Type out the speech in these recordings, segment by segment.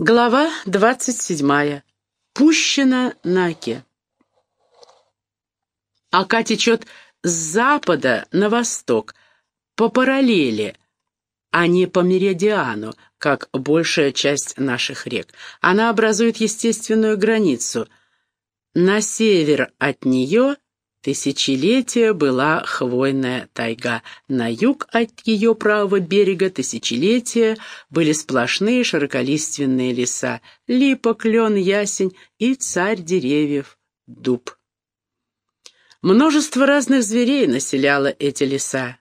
Глава двадцать седьмая. Пущена на оке. Ока течет с запада на восток, по параллели, а не по меридиану, как большая часть наших рек. Она образует естественную границу. На север от нее тысячелетия была хвойная тайга. На юг от ее правого берега тысячелетия были сплошные широколиственные леса — липа, клен, ясень и царь деревьев — дуб. Множество разных зверей населяло эти леса.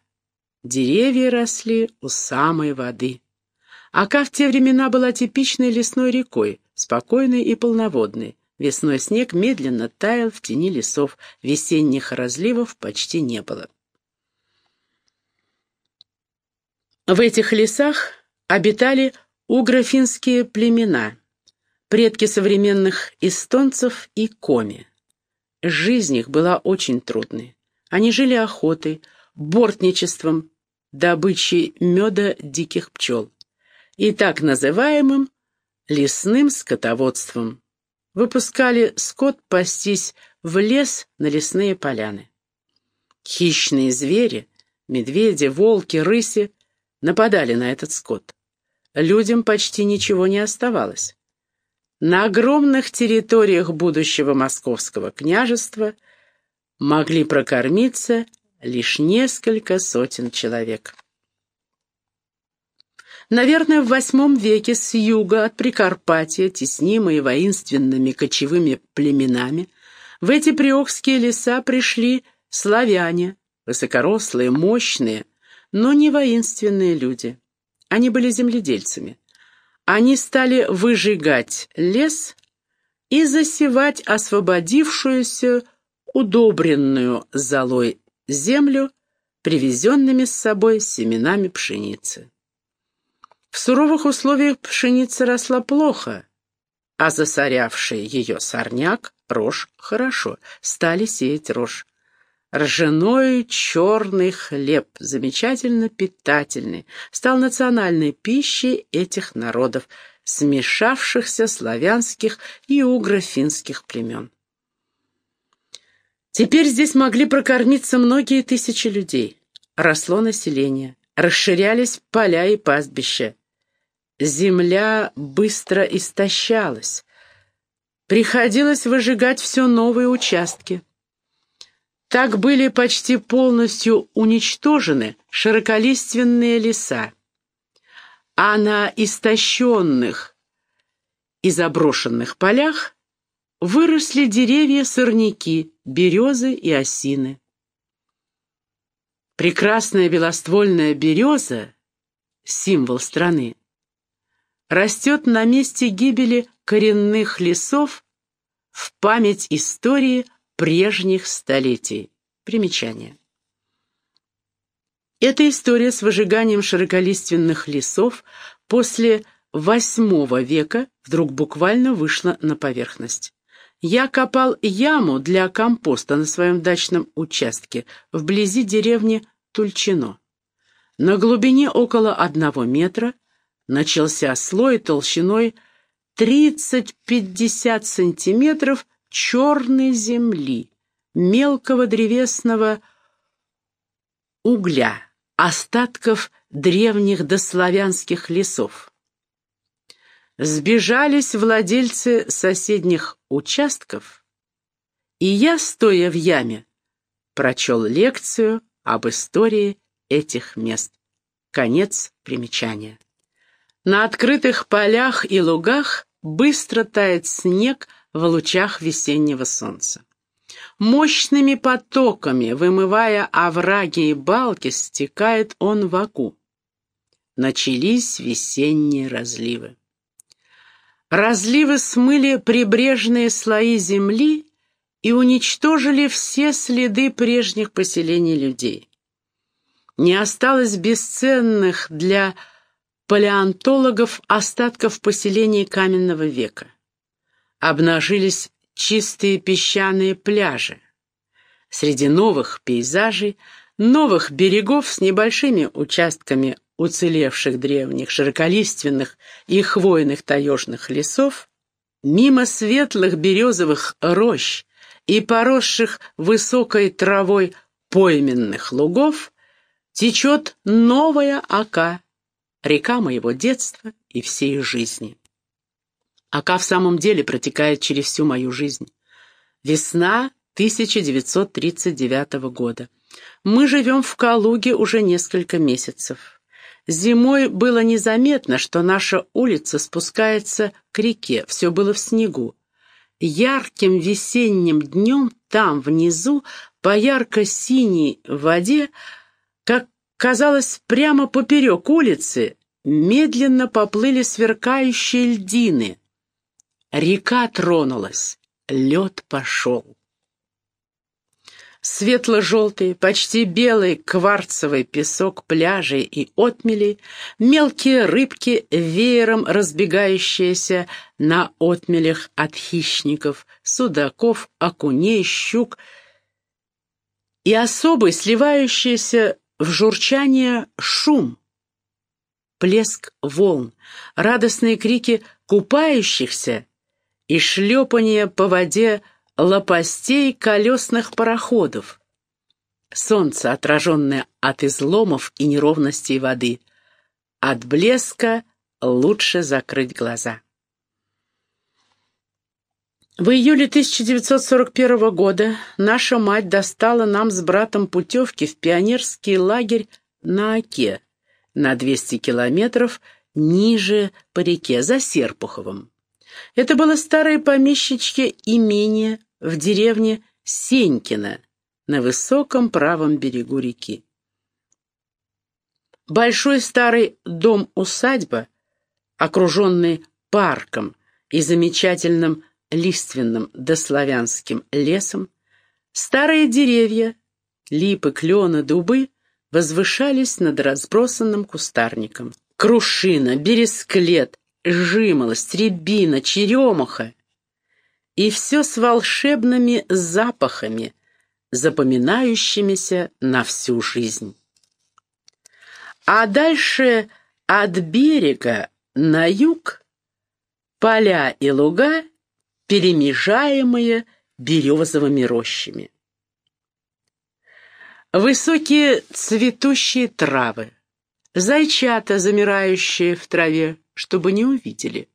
Деревья росли у самой воды. Ака в те времена была типичной лесной рекой, спокойной и полноводной. Весной снег медленно таял в тени лесов, весенних разливов почти не было. В этих лесах обитали угрофинские племена, предки современных эстонцев и коми. Жизнь их была очень трудной. Они жили охотой, бортничеством, добычей меда диких пчел и так называемым лесным скотоводством. Выпускали скот пастись в лес на лесные поляны. Хищные звери, медведи, волки, рыси нападали на этот скот. Людям почти ничего не оставалось. На огромных территориях будущего московского княжества могли прокормиться лишь несколько сотен человек. Наверное, в восьмом веке с юга от Прикарпатия, теснимые воинственными кочевыми племенами, в эти приокские леса пришли славяне, высокорослые, мощные, но не воинственные люди. Они были земледельцами. Они стали выжигать лес и засевать освободившуюся, удобренную золой землю, привезенными с собой семенами пшеницы. В суровых условиях пшеница росла плохо, а засорявший ее сорняк, рожь, хорошо, стали сеять рожь. Ржаной черный хлеб, замечательно питательный, стал национальной пищей этих народов, смешавшихся славянских и угро-финских племен. Теперь здесь могли прокормиться многие тысячи людей. Росло население, расширялись поля и пастбища. Земля быстро истощалась. Приходилось выжигать все новые участки. Так были почти полностью уничтожены широколиственные леса. А на истощенных и заброшенных полях выросли деревья-сорняки, березы и осины. Прекрасная белоствольная береза, символ страны, растет на месте гибели коренных лесов в память истории прежних столетий. Примечание. Эта история с выжиганием широколиственных лесов после VIII века вдруг буквально вышла на поверхность. Я копал яму для компоста на своем дачном участке вблизи деревни Тульчино. На глубине около одного метра начался слой толщиной 30-50 сантиметров черной земли, мелкого древесного угля, остатков древних дославянских лесов. Сбежались владельцы соседних участков, и я, стоя в яме, прочел лекцию об истории этих мест. Конец примечания. На открытых полях и лугах быстро тает снег в лучах весеннего солнца. Мощными потоками, вымывая овраги и балки, стекает он в Аку. Начались весенние разливы. Разливы смыли прибрежные слои земли и уничтожили все следы прежних поселений людей. Не осталось бесценных для палеонтологов остатков поселений каменного века. Обнажились чистые песчаные пляжи. Среди новых пейзажей, новых берегов с небольшими участками уцелевших древних широколиственных и хвойных таежных лесов, мимо светлых березовых рощ и поросших высокой травой пойменных лугов, течет новая ока, река моего детства и всей жизни. Ока в самом деле протекает через всю мою жизнь. Весна 1939 года. Мы живем в Калуге уже несколько месяцев. Зимой было незаметно, что наша улица спускается к реке, все было в снегу. Ярким весенним днем там, внизу, по ярко-синей воде, как казалось, прямо поперек улицы, медленно поплыли сверкающие льдины. Река тронулась, лед пошел. Светло-желтый, почти белый кварцевый песок пляжей и отмелей, мелкие рыбки, веером разбегающиеся на отмелях от хищников, судаков, окуней, щук и особый сливающийся в журчание шум, плеск волн, радостные крики купающихся и шлепание по воде лопастей колесных пароходов. Солнце, отраженное от изломов и неровностей воды. От блеска лучше закрыть глаза. В июле 1941 года наша мать достала нам с братом путевки в пионерский лагерь на Оке, на 200 километров ниже по реке, за Серпуховым. Это было старое помещичье имение в деревне Сенькино на высоком правом берегу реки. Большой старый дом-усадьба, окруженный парком и замечательным лиственным дославянским лесом, старые деревья, липы, клены, дубы возвышались над разбросанным кустарником. Крушина, бересклет, жимолость, рябина, черемуха и все с волшебными запахами, запоминающимися на всю жизнь. А дальше от берега на юг поля и луга, перемежаемые березовыми рощами. Высокие цветущие травы, зайчата, замирающие в траве, чтобы не увидели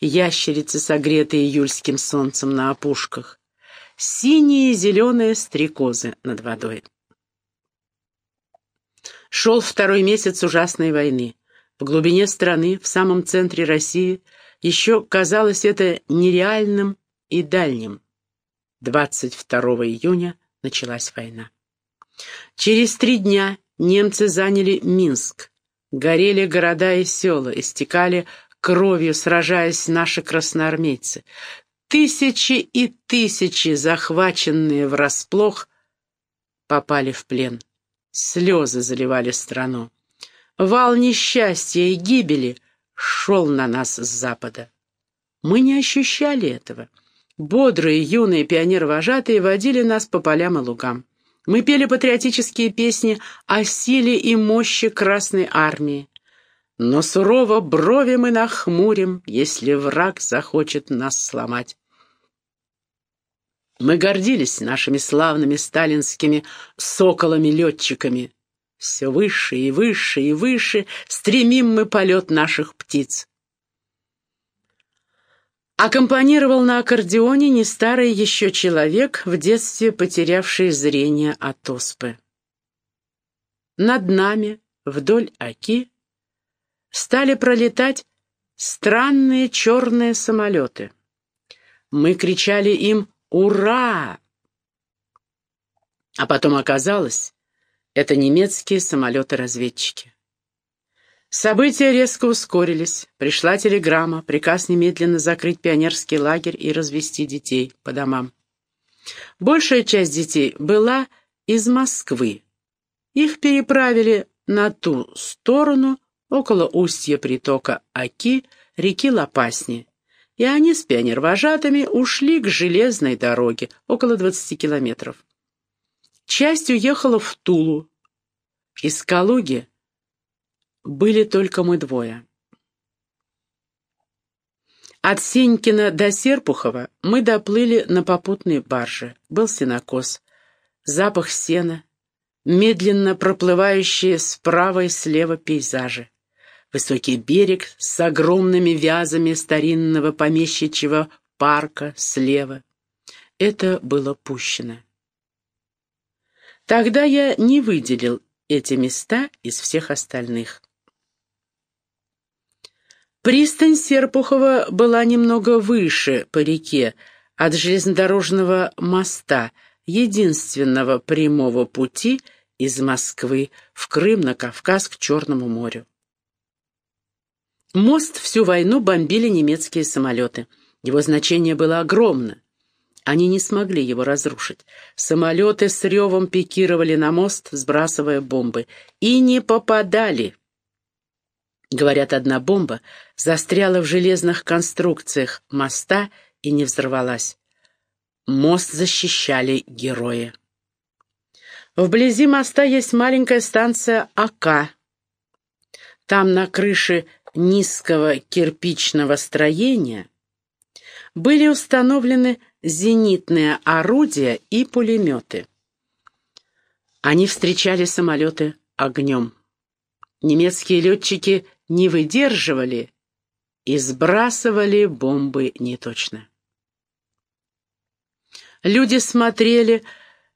ящерицы, согретые июльским солнцем на опушках, синие и зеленые стрекозы над водой. Шел второй месяц ужасной войны. В глубине страны, в самом центре России, еще казалось это нереальным и дальним. 22 июня началась война. Через три дня немцы заняли Минск. Горели города и села, истекали кровью сражаясь наши красноармейцы. Тысячи и тысячи, захваченные врасплох, попали в плен. Слезы заливали страну. Вал несчастья и гибели шел на нас с запада. Мы не ощущали этого. Бодрые юные пионеры-вожатые водили нас по полям и лугам. Мы пели патриотические песни о силе и мощи Красной Армии. Но сурово брови мы нахмурим, если враг захочет нас сломать. Мы гордились нашими славными сталинскими соколами-летчиками. Все выше и выше и выше стремим мы полет наших птиц. Аккомпанировал на аккордеоне не старый еще человек, в детстве потерявший зрение от оспы. Над нами, вдоль оки, стали пролетать странные черные самолеты. Мы кричали им «Ура!», а потом оказалось, это немецкие самолеты-разведчики. События резко ускорились. Пришла телеграмма, приказ немедленно закрыть пионерский лагерь и развести детей по домам. Большая часть детей была из Москвы. Их переправили на ту сторону, около устья притока Аки, реки Лопасни, и они с пионервожатыми ушли к железной дороге, около 20 километров. Часть уехала в Тулу. Из Калуги были только мы двое. От Сенькина до Серпухова мы доплыли на попутной барже. Был сенокос, запах сена, медленно проплывающие справа и слева пейзажи. Высокий берег с огромными вязами старинного помещичьего парка слева. Это было пущено. Тогда я не выделил эти места из всех остальных. Пристань Серпухова была немного выше по реке, от железнодорожного моста, единственного прямого пути из Москвы в Крым, на Кавказ, к Черному морю. Мост всю войну бомбили немецкие самолеты. Его значение было огромно. Они не смогли его разрушить. Самолеты с ревом пикировали на мост, сбрасывая бомбы. И не попадали. Говорят, одна бомба застряла в железных конструкциях моста и не взорвалась. Мост защищали герои. Вблизи моста есть маленькая станция АК. Там на крыше низкого кирпичного строения были установлены зенитные орудия и пулеметы. Они встречали самолеты огнем. Немецкие летчики не выдерживали и сбрасывали бомбы неточно. Люди смотрели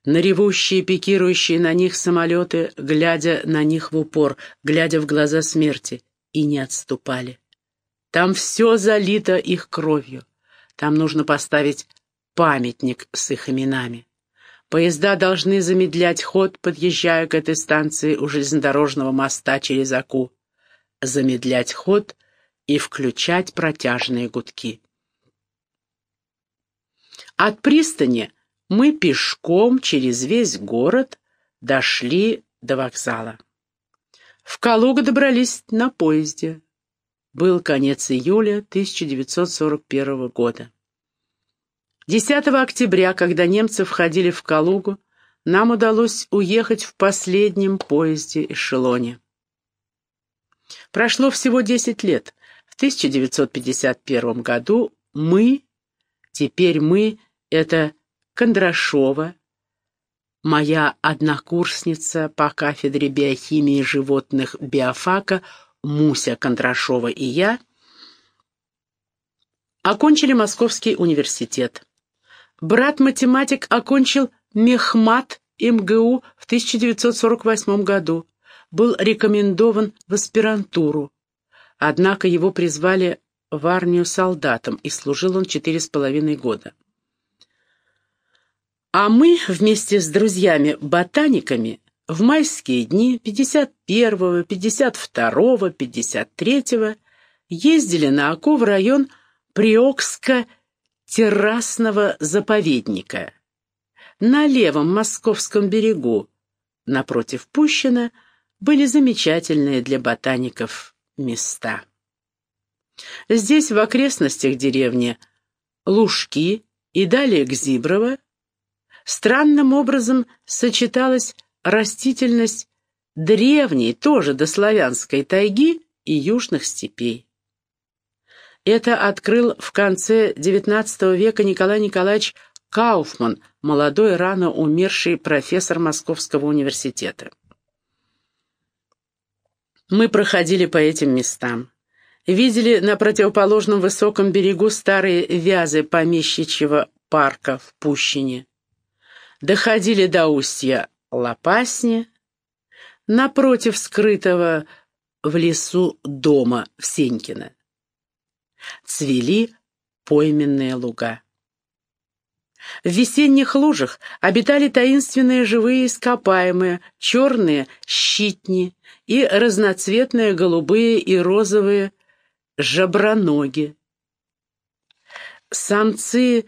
на ревущие, пикирующие на них самолеты, глядя на них в упор, глядя в глаза смерти, и не отступали. Там все залито их кровью. Там нужно поставить памятник с их именами. Поезда должны замедлять ход, подъезжая к этой станции у железнодорожного моста через Аку замедлять ход и включать протяжные гудки. От пристани мы пешком через весь город дошли до вокзала. В Калугу добрались на поезде. Был конец июля 1941 года. 10 октября, когда немцы входили в Калугу, нам удалось уехать в последнем поезде-эшелоне. Прошло всего 10 лет. В 1951 году мы, теперь мы, это Кондрашова, моя однокурсница по кафедре биохимии животных биофака Муся Кондрашова и я, окончили Московский университет. Брат-математик окончил Мехмат МГУ в 1948 году был рекомендован в аспирантуру, однако его призвали в армию солдатом, и служил он четыре с половиной года. А мы вместе с друзьями-ботаниками в майские дни 51-го, 52-го, 53-го ездили на ОКО в район Приокско-террасного заповедника. На левом московском берегу, напротив Пущина, были замечательные для ботаников места. Здесь, в окрестностях деревни Лужки и далее к Зиброво, странным образом сочеталась растительность древней, тоже дославянской тайги и южных степей. Это открыл в конце XIX века Николай Николаевич Кауфман, молодой, рано умерший профессор Московского университета. Мы проходили по этим местам. Видели на противоположном высоком берегу старые вязы помещичьего парка в Пущине. Доходили до устья Лопасни, напротив скрытого в лесу дома в Сенькино. Цвели пойменные луга. В весенних лужах обитали таинственные живые ископаемые, черные щитни и разноцветные голубые и розовые жаброноги. Самцы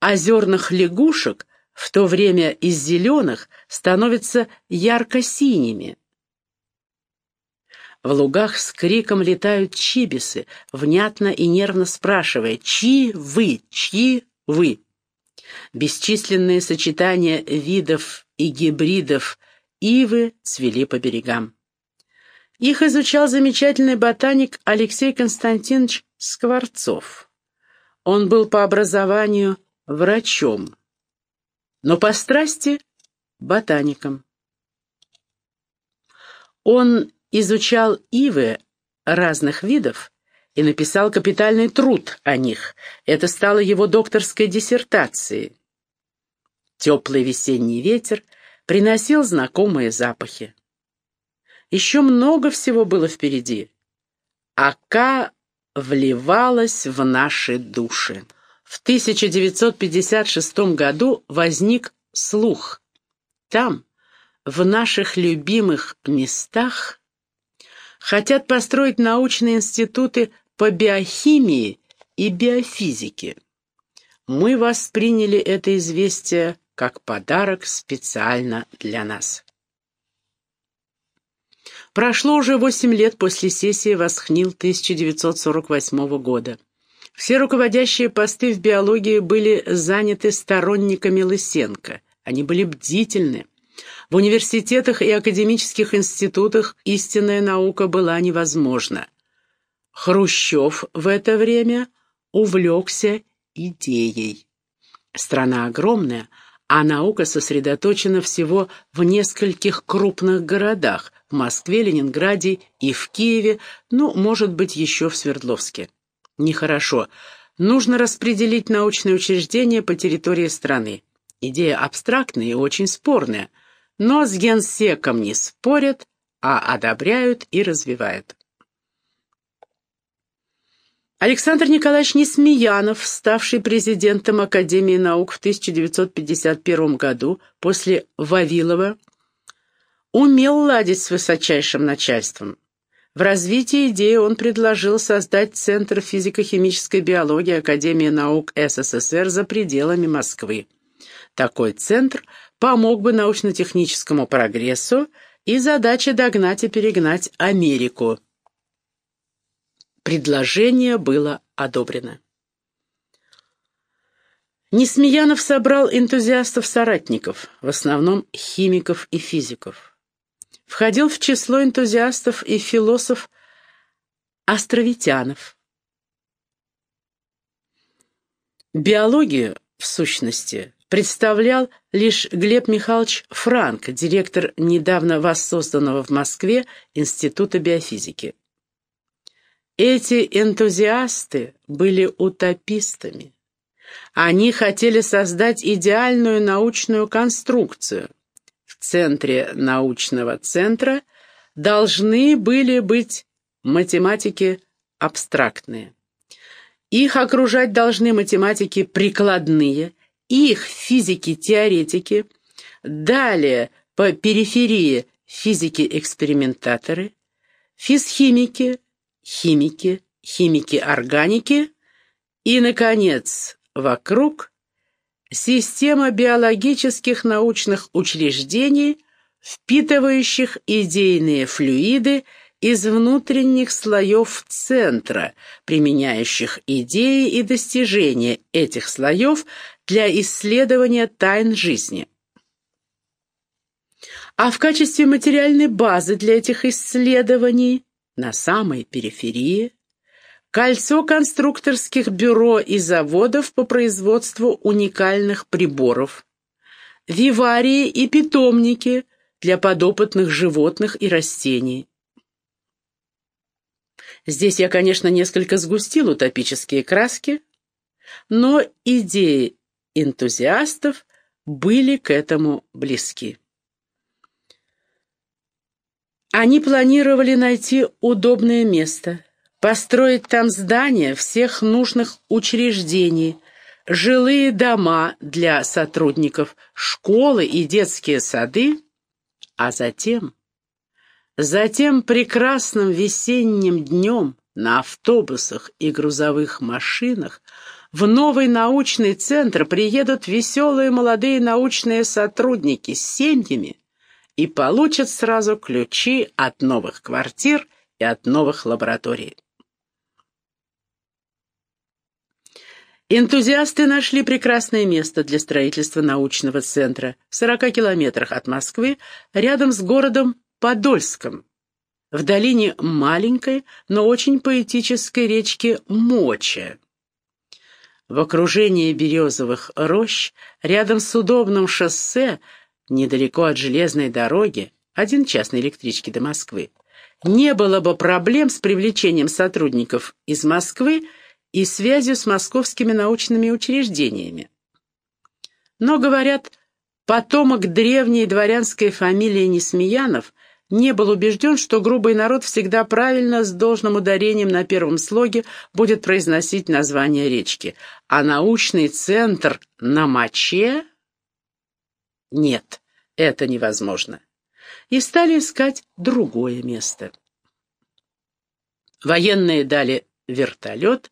озерных лягушек в то время из зеленых становятся ярко-синими. В лугах с криком летают чибисы, внятно и нервно спрашивая «Чьи вы? Чьи вы?». Бесчисленные сочетания видов и гибридов ивы цвели по берегам. Их изучал замечательный ботаник Алексей Константинович Скворцов. Он был по образованию врачом, но по страсти — ботаником. Он изучал ивы разных видов и написал капитальный труд о них. Это стало его докторской диссертацией. Теплый весенний ветер приносил знакомые запахи. Еще много всего было впереди. Ака вливалась в наши души. В 1956 году возник слух. Там, в наших любимых местах, хотят построить научные институты по биохимии и биофизике. Мы восприняли это известие как подарок специально для нас. Прошло уже восемь лет после сессии Восхнил 1948 года. Все руководящие посты в биологии были заняты сторонниками Лысенко. Они были бдительны. В университетах и академических институтах истинная наука была невозможна. Хрущев в это время увлекся идеей. Страна огромная, а наука сосредоточена всего в нескольких крупных городах – в Москве, Ленинграде и в Киеве, ну, может быть, еще в Свердловске. Нехорошо. Нужно распределить научные учреждения по территории страны. Идея абстрактная и очень спорная, но с генсеком не спорят, а одобряют и развивают. Александр Николаевич Несмеянов, ставший президентом Академии наук в 1951 году после Вавилова, умел ладить с высочайшим начальством. В развитии идеи он предложил создать Центр физико-химической биологии Академии наук СССР за пределами Москвы. Такой центр помог бы научно-техническому прогрессу и задаче догнать и перегнать Америку. Предложение было одобрено. Несмеянов собрал энтузиастов-соратников, в основном химиков и физиков. Входил в число энтузиастов и философ-островитянов. Биологию, в сущности, представлял лишь Глеб Михайлович Франк, директор недавно воссозданного в Москве Института биофизики. Эти энтузиасты были утопистами. Они хотели создать идеальную научную конструкцию. Центре научного центра должны были быть математики абстрактные. Их окружать должны математики прикладные, их физики-теоретики, далее по периферии физики-экспериментаторы, физхимики, химики, химики органики и, наконец, вокруг система биологических научных учреждений, впитывающих идейные флюиды из внутренних слоев центра, применяющих идеи и достижения этих слоев для исследования тайн жизни. А в качестве материальной базы для этих исследований на самой периферии кольцо конструкторских бюро и заводов по производству уникальных приборов, виварии и питомники для подопытных животных и растений. Здесь я, конечно, несколько сгустил утопические краски, но идеи энтузиастов были к этому близки. Они планировали найти удобное место, построить там здания всех нужных учреждений, жилые дома для сотрудников, школы и детские сады, а затем, затем прекрасным весенним днем на автобусах и грузовых машинах в новый научный центр приедут веселые молодые научные сотрудники с семьями, и получат сразу ключи от новых квартир и от новых лабораторий. Энтузиасты нашли прекрасное место для строительства научного центра в 40 километрах от Москвы, рядом с городом Подольском. в долине маленькой, но очень поэтической речки Моча. В окружении березовых рощ, рядом с удобным шоссе, недалеко от железной дороги, один час на электричке до Москвы, не было бы проблем с привлечением сотрудников из Москвы и связью с московскими научными учреждениями. Но, говорят, потомок древней дворянской фамилии Несмеянов не был убежден, что грубый народ всегда правильно, с должным ударением на первом слоге, будет произносить название речки, а научный центр на моче? Нет, это невозможно. И стали искать другое место. Военные дали вертолет,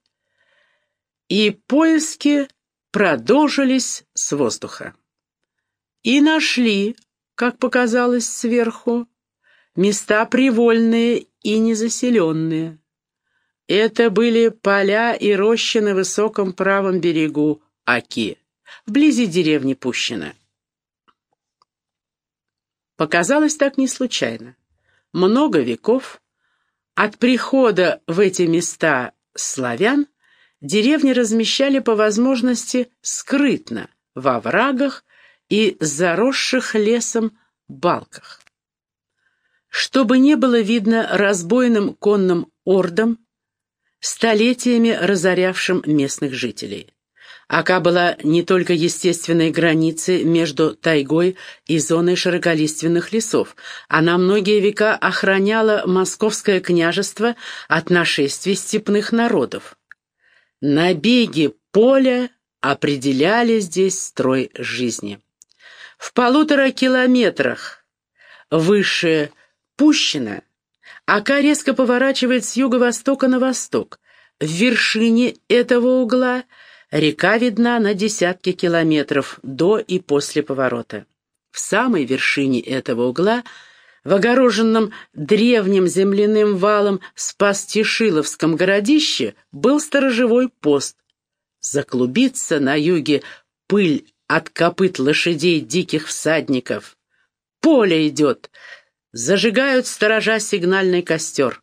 и поиски продолжились с воздуха. И нашли, как показалось сверху, места привольные и незаселенные. Это были поля и рощи на высоком правом берегу Аки, вблизи деревни Пущино. Показалось так не случайно. Много веков от прихода в эти места славян деревни размещали по возможности скрытно, во врагах и заросших лесом балках. Чтобы не было видно разбойным конным ордам, столетиями разорявшим местных жителей. Ака была не только естественной границей между тайгой и зоной широколиственных лесов. Она многие века охраняла московское княжество от нашествий степных народов. Набеги поля определяли здесь строй жизни. В полутора километрах выше Пущино Ака резко поворачивает с юго-востока на восток. В вершине этого угла река видна на десятки километров до и после поворота. В самой вершине этого угла – в огороженном древним земляным валом Спас-Тишиловском городище был сторожевой пост. Заклубится на юге пыль от копыт лошадей диких всадников. Поле идет. Зажигают сторожа сигнальный костер.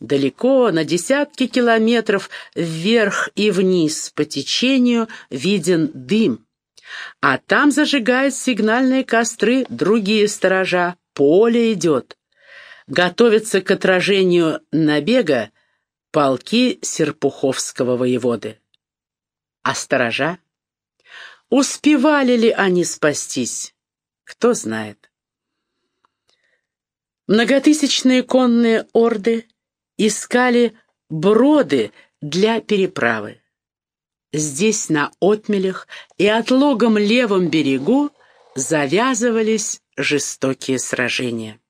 Далеко, на десятки километров вверх и вниз по течению виден дым. А там зажигают сигнальные костры другие сторожа, поле идет. Готовятся к отражению набега полки Серпуховского воеводы. А сторожа? Успевали ли они спастись? Кто знает. Многотысячные конные орды искали броды для переправы. Здесь, на отмелях и отлогом левом берегу, завязывались жестокие сражения.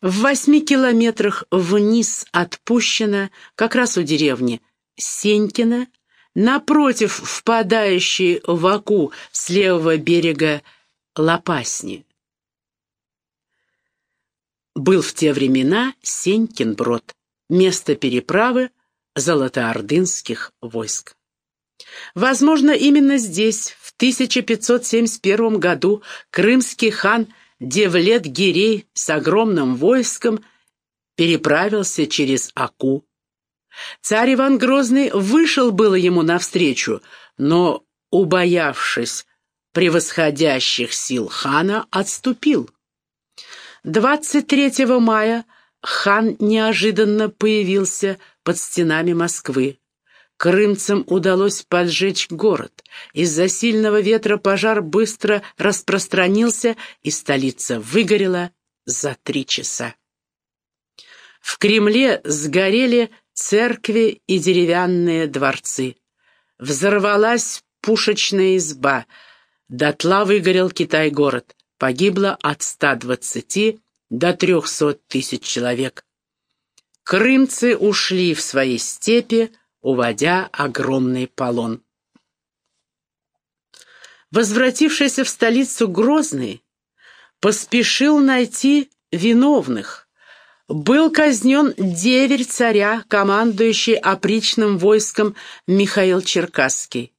В восьми километрах вниз от Пущина, как раз у деревни Сенькина, напротив впадающей в Аку с левого берега Лопасни. Был в те времена Сенькин брод, место переправы золотоордынских войск. Возможно, именно здесь, в 1571 году, крымский хан Девлет-Гирей с огромным войском переправился через Аку. Царь Иван Грозный вышел было ему навстречу, но, убоявшись превосходящих сил хана, отступил. 23 мая хан неожиданно появился под стенами Москвы. Крымцам удалось поджечь город. Из-за сильного ветра пожар быстро распространился, и столица выгорела за три часа. В Кремле сгорели церкви и деревянные дворцы. Взорвалась пушечная изба. Дотла выгорел Китай-город. Погибло от 120 до 300 тысяч человек. Крымцы ушли в свои степи, уводя огромный полон. Возвратившийся в столицу Грозный поспешил найти виновных. Был казнен деверь царя, командующий опричным войском Михаил Черкасский.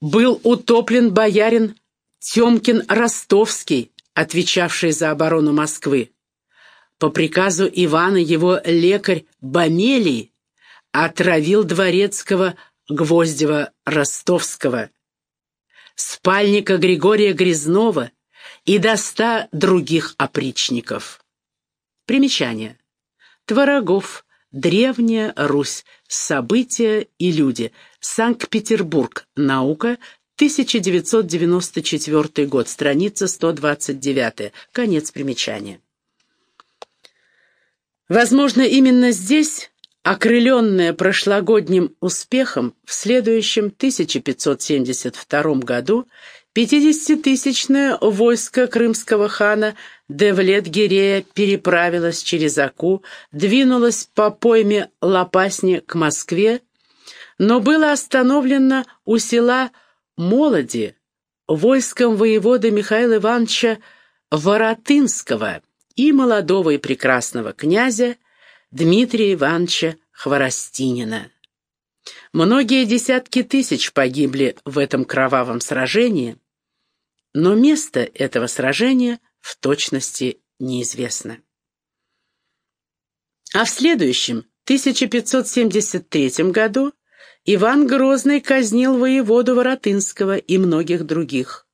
Был утоплен боярин Тёмкин Ростовский, отвечавший за оборону Москвы. По приказу Ивана его лекарь Бамелий отравил дворецкого Гвоздева-Ростовского, спальника Григория Грязнова и до ста других опричников. Примечание. Творогов. Древняя Русь. События и люди. Санкт-Петербург. Наука. 1994 год. Страница 129. Конец примечания. Возможно, именно здесь, окрыленная прошлогодним успехом, в следующем 1572 году Пятидесятитысячное войско крымского хана Девлет-Гирея переправилось через Аку, двинулось по пойме Лопасни к Москве, но было остановлено у села Молоди войском воевода Михаила Ивановича Воротынского и молодого и прекрасного князя Дмитрия Ивановича Хворостинина. Многие десятки тысяч погибли в этом кровавом сражении, но место этого сражения в точности неизвестно. А в следующем, 1573 году, Иван Грозный казнил воеводу Воротынского и многих других.